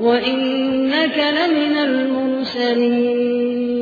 وإنك لمن المرسلين.